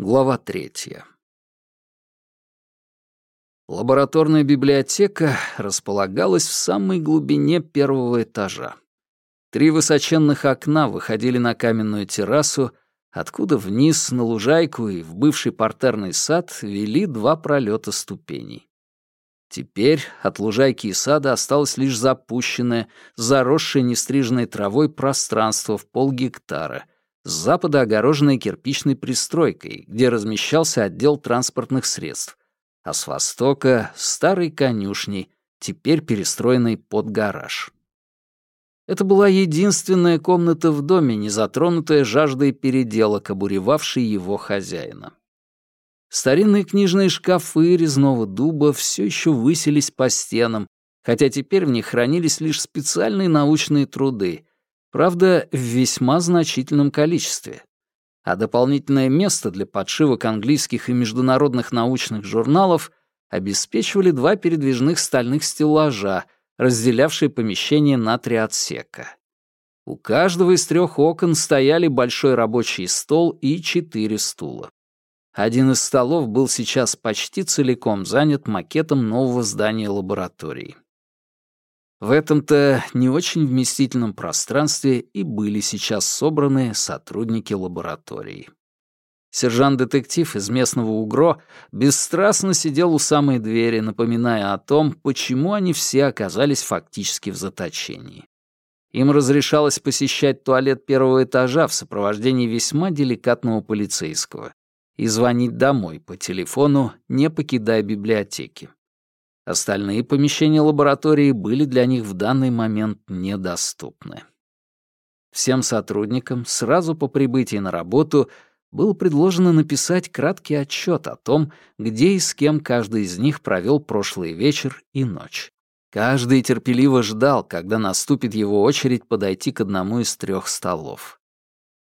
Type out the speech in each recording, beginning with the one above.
Глава третья. Лабораторная библиотека располагалась в самой глубине первого этажа. Три высоченных окна выходили на каменную террасу, откуда вниз на лужайку и в бывший партерный сад вели два пролета ступеней. Теперь от лужайки и сада осталось лишь запущенное, заросшее нестриженной травой пространство в полгектара, с запада огороженное кирпичной пристройкой, где размещался отдел транспортных средств, а с востока — старой конюшней, теперь перестроенной под гараж. Это была единственная комната в доме, не затронутая жаждой переделок, обуревавшей его хозяина. Старинные книжные шкафы резного дуба все еще высились по стенам, хотя теперь в них хранились лишь специальные научные труды, правда, в весьма значительном количестве. А дополнительное место для подшивок английских и международных научных журналов обеспечивали два передвижных стальных стеллажа — разделявшие помещение на три отсека. У каждого из трех окон стояли большой рабочий стол и четыре стула. Один из столов был сейчас почти целиком занят макетом нового здания лаборатории. В этом-то не очень вместительном пространстве и были сейчас собраны сотрудники лаборатории. Сержант-детектив из местного УГРО бесстрастно сидел у самой двери, напоминая о том, почему они все оказались фактически в заточении. Им разрешалось посещать туалет первого этажа в сопровождении весьма деликатного полицейского и звонить домой по телефону, не покидая библиотеки. Остальные помещения лаборатории были для них в данный момент недоступны. Всем сотрудникам сразу по прибытии на работу — было предложено написать краткий отчет о том, где и с кем каждый из них провел прошлый вечер и ночь. Каждый терпеливо ждал, когда наступит его очередь подойти к одному из трех столов.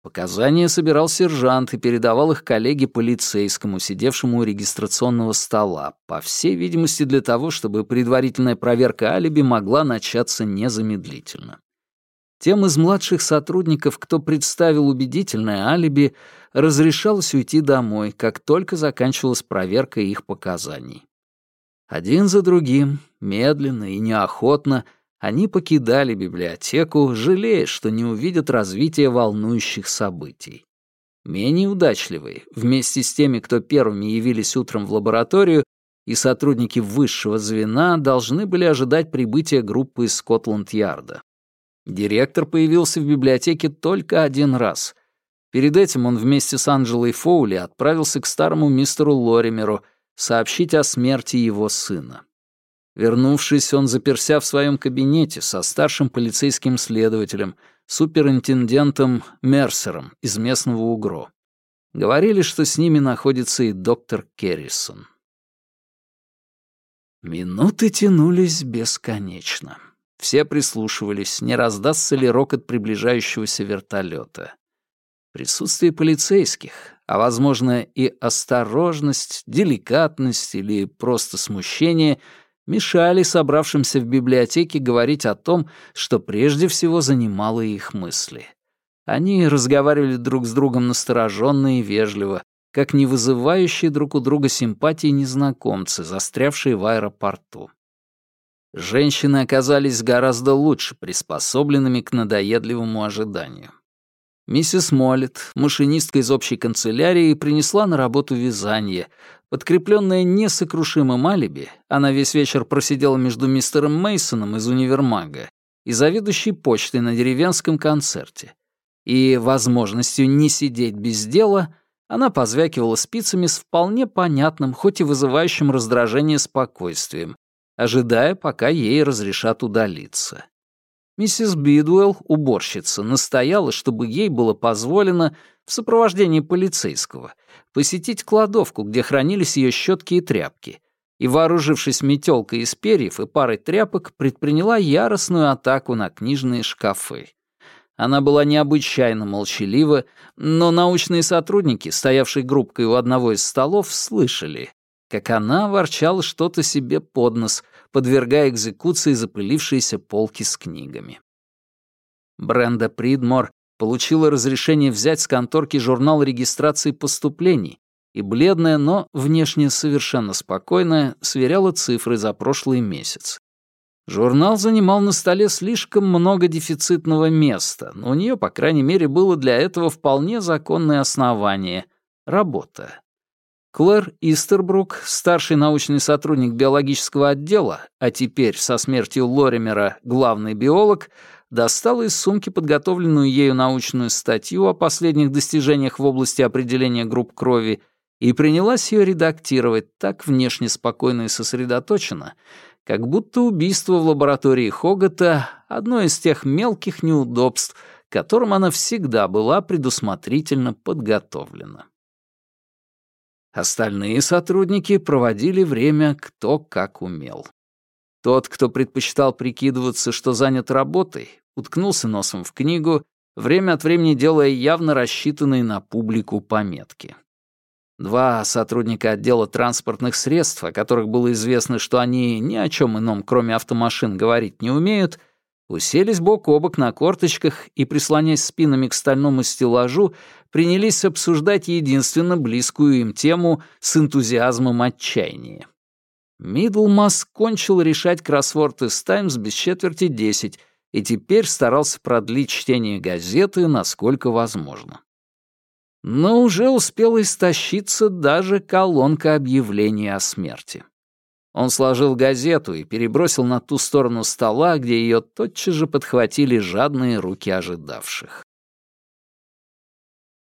Показания собирал сержант и передавал их коллеге полицейскому, сидевшему у регистрационного стола, по всей видимости для того, чтобы предварительная проверка алиби могла начаться незамедлительно. Тем из младших сотрудников, кто представил убедительное алиби, разрешалось уйти домой, как только заканчивалась проверка их показаний. Один за другим, медленно и неохотно, они покидали библиотеку, жалея, что не увидят развития волнующих событий. Менее удачливые, вместе с теми, кто первыми явились утром в лабораторию, и сотрудники высшего звена должны были ожидать прибытия группы из Скотланд-Ярда. Директор появился в библиотеке только один раз. Перед этим он вместе с Анджелой Фоули отправился к старому мистеру Лоримеру сообщить о смерти его сына. Вернувшись, он заперся в своем кабинете со старшим полицейским следователем, суперинтендентом Мерсером из местного УГРО. Говорили, что с ними находится и доктор Керрисон. Минуты тянулись бесконечно. Все прислушивались, не раздастся ли рокот приближающегося вертолета. Присутствие полицейских, а, возможно, и осторожность, деликатность или просто смущение мешали собравшимся в библиотеке говорить о том, что прежде всего занимало их мысли. Они разговаривали друг с другом настороженно и вежливо, как не вызывающие друг у друга симпатии незнакомцы, застрявшие в аэропорту. Женщины оказались гораздо лучше приспособленными к надоедливому ожиданию. Миссис Моллет, машинистка из общей канцелярии, принесла на работу вязание. Подкрепленная несокрушимым алиби, она весь вечер просидела между мистером Мейсоном из универмага и заведующей почтой на деревенском концерте. И возможностью не сидеть без дела она позвякивала спицами с вполне понятным, хоть и вызывающим раздражение спокойствием, ожидая, пока ей разрешат удалиться. Миссис Бидуэлл, уборщица, настояла, чтобы ей было позволено в сопровождении полицейского посетить кладовку, где хранились ее щетки и тряпки, и, вооружившись метелкой из перьев и парой тряпок, предприняла яростную атаку на книжные шкафы. Она была необычайно молчалива, но научные сотрудники, стоявшие группкой у одного из столов, слышали, как она ворчала что-то себе под нос, подвергая экзекуции запылившиеся полки с книгами. Бренда Придмор получила разрешение взять с конторки журнал регистрации поступлений, и бледная, но внешне совершенно спокойная, сверяла цифры за прошлый месяц. Журнал занимал на столе слишком много дефицитного места, но у нее, по крайней мере, было для этого вполне законное основание — работа. Клэр Истербрук, старший научный сотрудник биологического отдела, а теперь со смертью Лоримера главный биолог, достала из сумки подготовленную ею научную статью о последних достижениях в области определения групп крови и принялась ее редактировать так внешне спокойно и сосредоточенно, как будто убийство в лаборатории Хогота — одно из тех мелких неудобств, которым она всегда была предусмотрительно подготовлена. Остальные сотрудники проводили время кто как умел. Тот, кто предпочитал прикидываться, что занят работой, уткнулся носом в книгу, время от времени делая явно рассчитанные на публику пометки. Два сотрудника отдела транспортных средств, о которых было известно, что они ни о чем ином, кроме автомашин, говорить не умеют, уселись бок о бок на корточках и, прислонясь спинами к стальному стеллажу, принялись обсуждать единственно близкую им тему с энтузиазмом отчаяния. Мидлмас кончил решать кроссворд из «Таймс» без четверти десять и теперь старался продлить чтение газеты насколько возможно. Но уже успела истощиться даже колонка объявлений о смерти. Он сложил газету и перебросил на ту сторону стола, где ее тотчас же подхватили жадные руки ожидавших.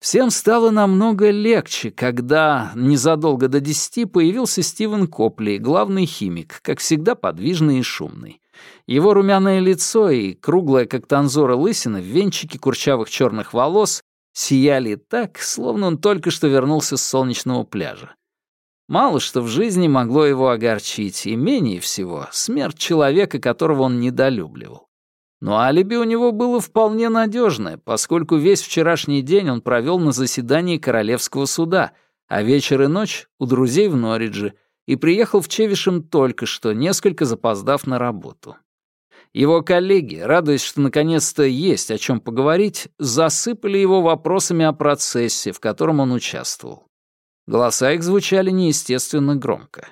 Всем стало намного легче, когда незадолго до десяти появился Стивен Копли, главный химик, как всегда подвижный и шумный. Его румяное лицо и круглая, как танзора лысина, в венчике курчавых черных волос сияли так, словно он только что вернулся с солнечного пляжа. Мало что в жизни могло его огорчить, и менее всего смерть человека, которого он недолюбливал. Но алиби у него было вполне надежное, поскольку весь вчерашний день он провел на заседании Королевского суда, а вечер и ночь у друзей в Норридже, и приехал в Чевишем только что, несколько запоздав на работу. Его коллеги, радуясь, что наконец-то есть о чем поговорить, засыпали его вопросами о процессе, в котором он участвовал. Голоса их звучали неестественно громко.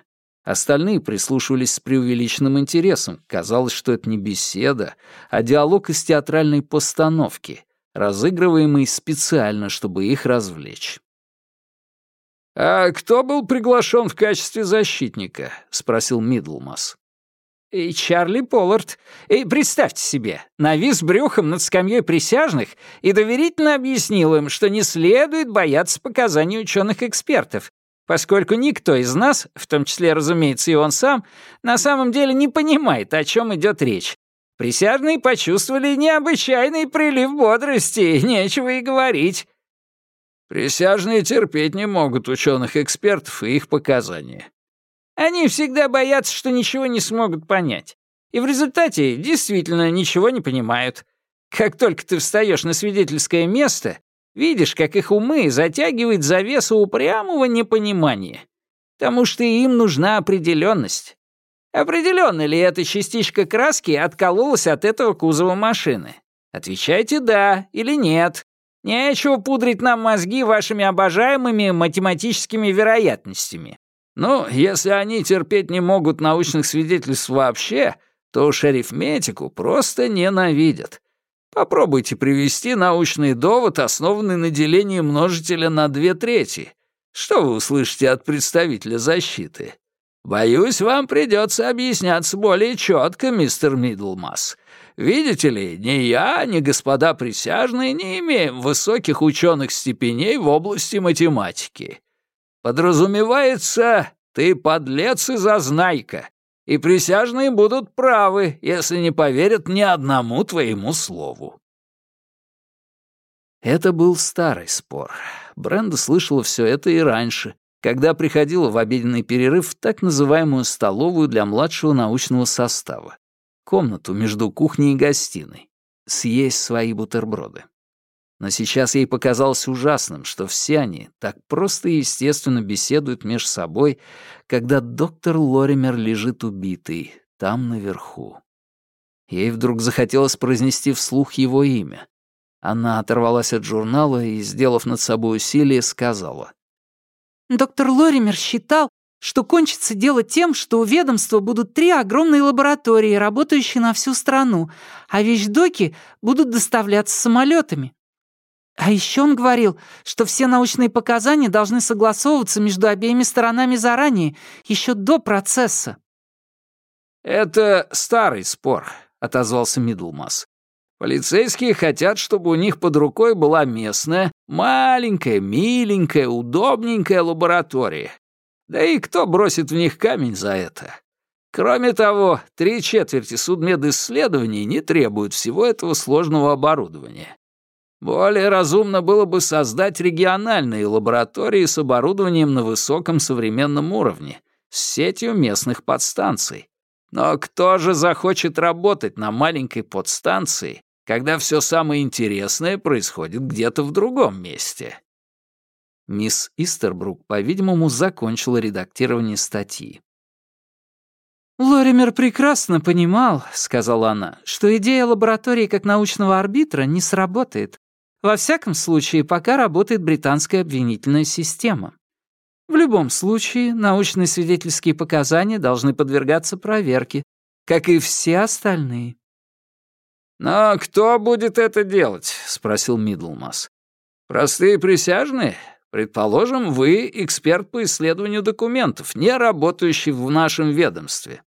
Остальные прислушивались с преувеличенным интересом. Казалось, что это не беседа, а диалог из театральной постановки, разыгрываемый специально, чтобы их развлечь. «А кто был приглашен в качестве защитника?» — спросил Мидлмас. И Чарли Поллард. И представьте себе, навис брюхом над скамьей присяжных и доверительно объяснил им, что не следует бояться показаний ученых-экспертов, поскольку никто из нас, в том числе, разумеется, и он сам, на самом деле не понимает, о чем идет речь. Присяжные почувствовали необычайный прилив бодрости, нечего и говорить. Присяжные терпеть не могут ученых-экспертов и их показания. Они всегда боятся, что ничего не смогут понять. И в результате действительно ничего не понимают. Как только ты встаешь на свидетельское место, видишь, как их умы затягивает завесу упрямого непонимания. Потому что им нужна определенность. Определенно ли эта частичка краски откололась от этого кузова машины? Отвечайте «да» или «нет». Нечего пудрить нам мозги вашими обожаемыми математическими вероятностями. Ну, если они терпеть не могут научных свидетельств вообще, то уж арифметику просто ненавидят. Попробуйте привести научный довод, основанный на делении множителя на две трети. Что вы услышите от представителя защиты? Боюсь, вам придется объясняться более четко, мистер Мидлмас. Видите ли, ни я, ни господа присяжные не имеем высоких ученых степеней в области математики. Подразумевается, ты подлец и зазнайка, и присяжные будут правы, если не поверят ни одному твоему слову». Это был старый спор. Бренда слышала все это и раньше, когда приходила в обеденный перерыв в так называемую столовую для младшего научного состава, комнату между кухней и гостиной, съесть свои бутерброды. Но сейчас ей показалось ужасным, что все они так просто и естественно беседуют между собой, когда доктор Лоример лежит убитый там наверху. Ей вдруг захотелось произнести вслух его имя. Она оторвалась от журнала и, сделав над собой усилие, сказала. Доктор Лоример считал, что кончится дело тем, что у ведомства будут три огромные лаборатории, работающие на всю страну, а вещдоки будут доставляться самолетами. А еще он говорил, что все научные показания должны согласовываться между обеими сторонами заранее, еще до процесса. «Это старый спор», — отозвался Мидлмас. «Полицейские хотят, чтобы у них под рукой была местная, маленькая, миленькая, удобненькая лаборатория. Да и кто бросит в них камень за это? Кроме того, три четверти судмедисследований не требуют всего этого сложного оборудования. Более разумно было бы создать региональные лаборатории с оборудованием на высоком современном уровне, с сетью местных подстанций. Но кто же захочет работать на маленькой подстанции, когда все самое интересное происходит где-то в другом месте? Мисс Истербрук, по-видимому, закончила редактирование статьи. «Лоример прекрасно понимал, — сказала она, — что идея лаборатории как научного арбитра не сработает. Во всяком случае, пока работает британская обвинительная система. В любом случае, научные свидетельские показания должны подвергаться проверке, как и все остальные. «Но кто будет это делать?» — спросил Мидлмас. «Простые присяжные? Предположим, вы эксперт по исследованию документов, не работающий в нашем ведомстве.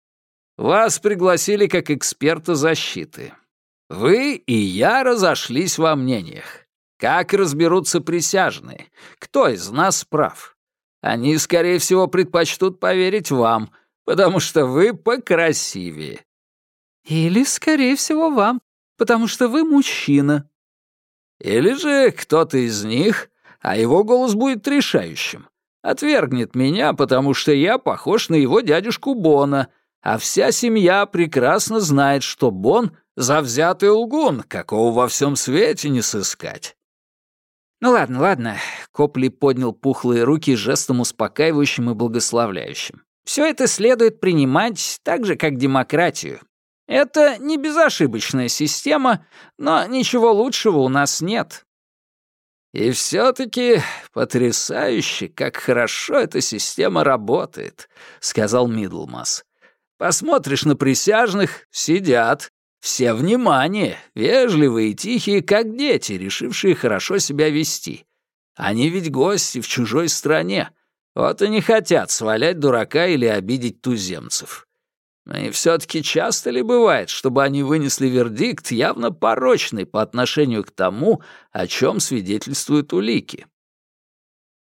Вас пригласили как эксперта защиты. Вы и я разошлись во мнениях. Как разберутся присяжные? Кто из нас прав? Они, скорее всего, предпочтут поверить вам, потому что вы покрасивее. Или, скорее всего, вам, потому что вы мужчина. Или же кто-то из них, а его голос будет решающим, отвергнет меня, потому что я похож на его дядюшку Бона, а вся семья прекрасно знает, что Бон — завзятый лгун, какого во всем свете не сыскать. «Ну ладно, ладно», — Копли поднял пухлые руки жестом успокаивающим и благословляющим. «Все это следует принимать так же, как демократию. Это не безошибочная система, но ничего лучшего у нас нет». «И все-таки потрясающе, как хорошо эта система работает», — сказал Мидлмас. «Посмотришь на присяжных — сидят, все внимание, вежливые и тихие, как дети, решившие хорошо себя вести. Они ведь гости в чужой стране. Вот и не хотят свалять дурака или обидеть туземцев. И все-таки часто ли бывает, чтобы они вынесли вердикт явно порочный по отношению к тому, о чем свидетельствуют улики?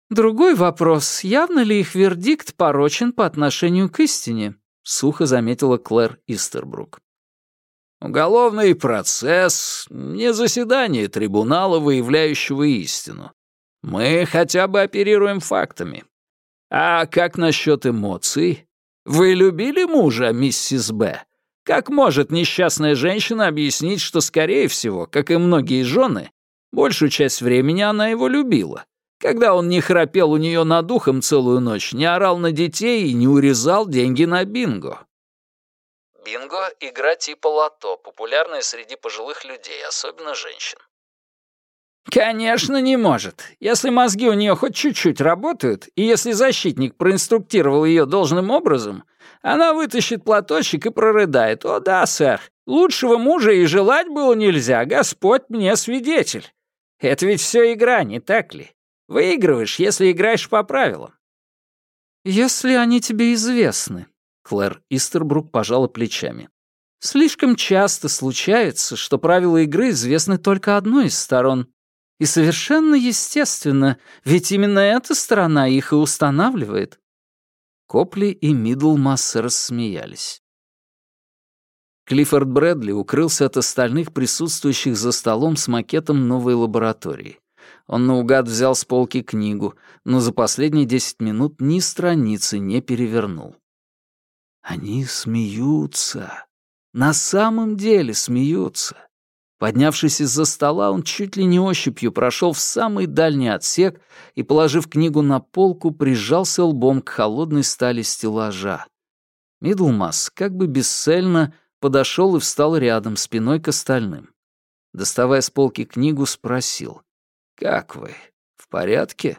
«Другой вопрос, явно ли их вердикт порочен по отношению к истине?» — сухо заметила Клэр Истербрук. Уголовный процесс — не заседание трибунала, выявляющего истину. Мы хотя бы оперируем фактами. А как насчет эмоций? Вы любили мужа, миссис Б? Как может несчастная женщина объяснить, что, скорее всего, как и многие жены, большую часть времени она его любила? Когда он не храпел у нее над ухом целую ночь, не орал на детей и не урезал деньги на бинго. Бинго — игра типа лото, популярная среди пожилых людей, особенно женщин. «Конечно, не может. Если мозги у нее хоть чуть-чуть работают, и если защитник проинструктировал ее должным образом, она вытащит платочек и прорыдает. «О да, сэр, лучшего мужа и желать было нельзя, Господь мне свидетель». Это ведь все игра, не так ли? Выигрываешь, если играешь по правилам. «Если они тебе известны», Клэр Истербрук пожала плечами. «Слишком часто случается, что правила игры известны только одной из сторон. И совершенно естественно, ведь именно эта сторона их и устанавливает». Копли и Мидлмасс рассмеялись. Клиффорд Брэдли укрылся от остальных присутствующих за столом с макетом новой лаборатории. Он наугад взял с полки книгу, но за последние десять минут ни страницы не перевернул. Они смеются. На самом деле смеются. Поднявшись из-за стола, он чуть ли не ощупью прошел в самый дальний отсек и, положив книгу на полку, прижался лбом к холодной стали стеллажа. Мидлмас, как бы бесцельно, подошел и встал рядом, спиной к остальным. Доставая с полки книгу, спросил. «Как вы? В порядке?»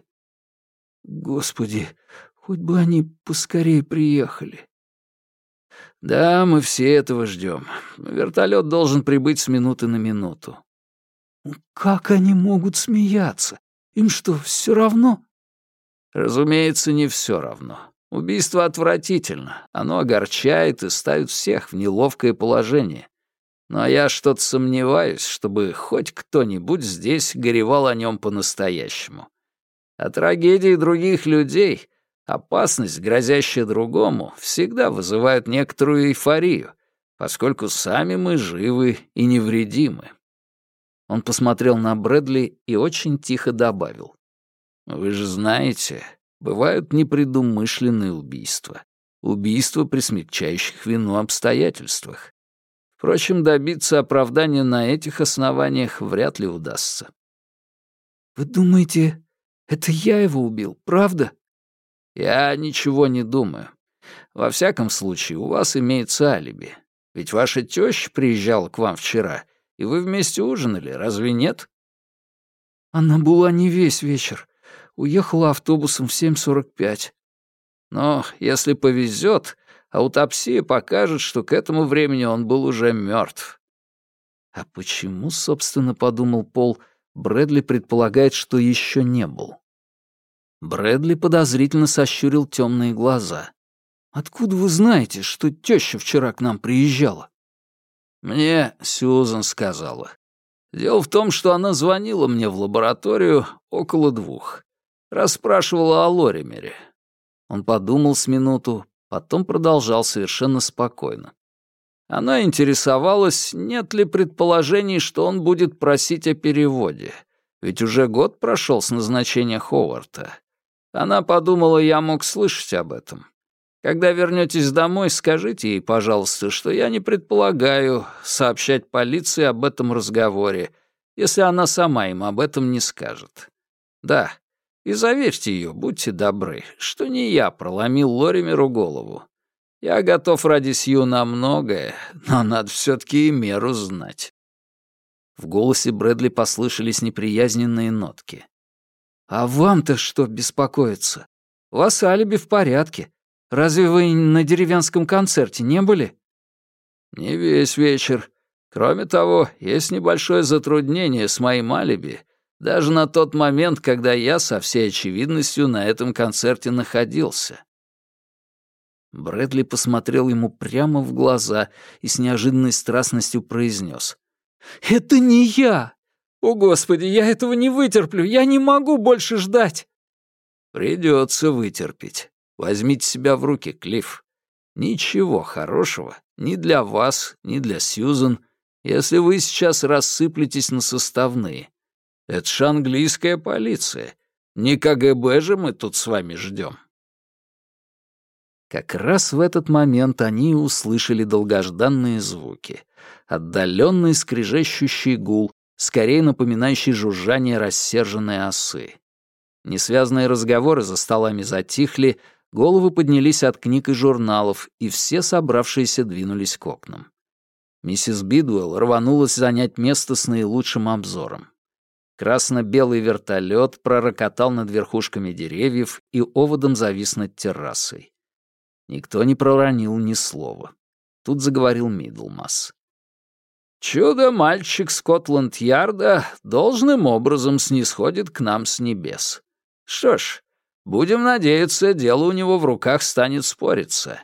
Господи, хоть бы они поскорее приехали. Да, мы все этого ждем. Вертолет должен прибыть с минуты на минуту. Как они могут смеяться? Им что, все равно? Разумеется, не все равно. Убийство отвратительно. Оно огорчает и ставит всех в неловкое положение. Но я что-то сомневаюсь, чтобы хоть кто-нибудь здесь горевал о нем по-настоящему. А трагедии других людей, опасность, грозящая другому, всегда вызывают некоторую эйфорию, поскольку сами мы живы и невредимы. Он посмотрел на Брэдли и очень тихо добавил. «Вы же знаете, бывают непредумышленные убийства. Убийства при смягчающих вину обстоятельствах. Впрочем, добиться оправдания на этих основаниях вряд ли удастся. «Вы думаете, это я его убил, правда?» «Я ничего не думаю. Во всяком случае, у вас имеется алиби. Ведь ваша теща приезжала к вам вчера, и вы вместе ужинали, разве нет?» «Она была не весь вечер. Уехала автобусом в 7.45. Но если повезет, аутопсия покажет, что к этому времени он был уже мертв. А почему, собственно, подумал Пол, Брэдли предполагает, что еще не был? Брэдли подозрительно сощурил темные глаза. «Откуда вы знаете, что теща вчера к нам приезжала?» «Мне Сьюзан сказала. Дело в том, что она звонила мне в лабораторию около двух. Расспрашивала о Лоримере. Он подумал с минуту, Потом продолжал совершенно спокойно. Она интересовалась, нет ли предположений, что он будет просить о переводе. Ведь уже год прошел с назначения Ховарта. Она подумала, я мог слышать об этом. Когда вернетесь домой, скажите ей, пожалуйста, что я не предполагаю сообщать полиции об этом разговоре, если она сама им об этом не скажет. Да, и заверьте ее, будьте добры, что не я проломил Лоримеру голову. Я готов ради Сью на многое, но надо все-таки и меру знать». В голосе Брэдли послышались неприязненные нотки. «А вам-то что беспокоиться? У вас алиби в порядке. Разве вы на деревенском концерте не были?» «Не весь вечер. Кроме того, есть небольшое затруднение с моим алиби, даже на тот момент, когда я со всей очевидностью на этом концерте находился. Брэдли посмотрел ему прямо в глаза и с неожиданной страстностью произнес. «Это не я! О, Господи, я этого не вытерплю! Я не могу больше ждать!» «Придется вытерпеть. Возьмите себя в руки, Клифф. Ничего хорошего ни для вас, ни для Сьюзен, если вы сейчас рассыплетесь на составные. Это ж английская полиция. Не КГБ же мы тут с вами ждем. Как раз в этот момент они услышали долгожданные звуки. Отдаленный скрежещущий гул, скорее напоминающий жужжание рассерженной осы. Несвязные разговоры за столами затихли, головы поднялись от книг и журналов, и все собравшиеся двинулись к окнам. Миссис Бидуэлл рванулась занять место с наилучшим обзором. Красно-белый вертолет пророкотал над верхушками деревьев и оводом завис над террасой. Никто не проронил ни слова. Тут заговорил Мидлмас. «Чудо-мальчик Скотланд-Ярда должным образом снисходит к нам с небес. Что ж, будем надеяться, дело у него в руках станет спориться.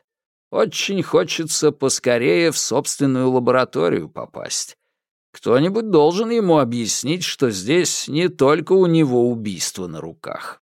Очень хочется поскорее в собственную лабораторию попасть. Кто-нибудь должен ему объяснить, что здесь не только у него убийство на руках.